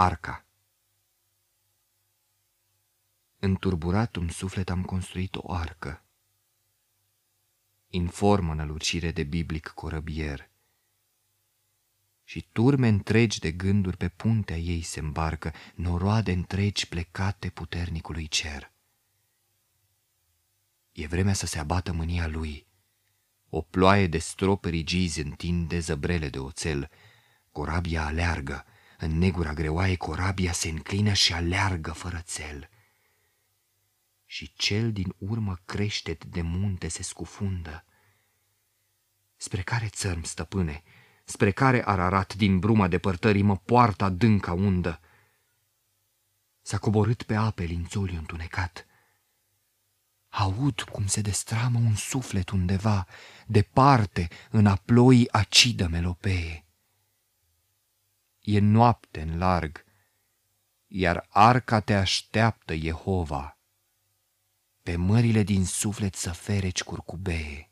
Arca Înturburat un suflet am construit o arcă, în formă nălucire de biblic corăbier. Și turme întregi de gânduri pe puntea ei se îmbarcă, noroade întregi plecate puternicului cer. E vremea să se abată mânia lui. O ploaie de stroperi gizi întinde zăbrele de oțel. Corabia aleargă, în negura greoaie corabia se înclină și aleargă fără țel. Și cel din urmă crește de munte se scufundă. Spre care țărm, stăpâne, spre care ararat din bruma depărtării mă poartă adânca undă? S-a coborât pe ape lințoliu întunecat. Aud cum se destramă un suflet undeva, departe, în aploii acidă melopee. E noapte în larg, iar arca te așteaptă, Jehova, pe mările din suflet să fereci curcubee.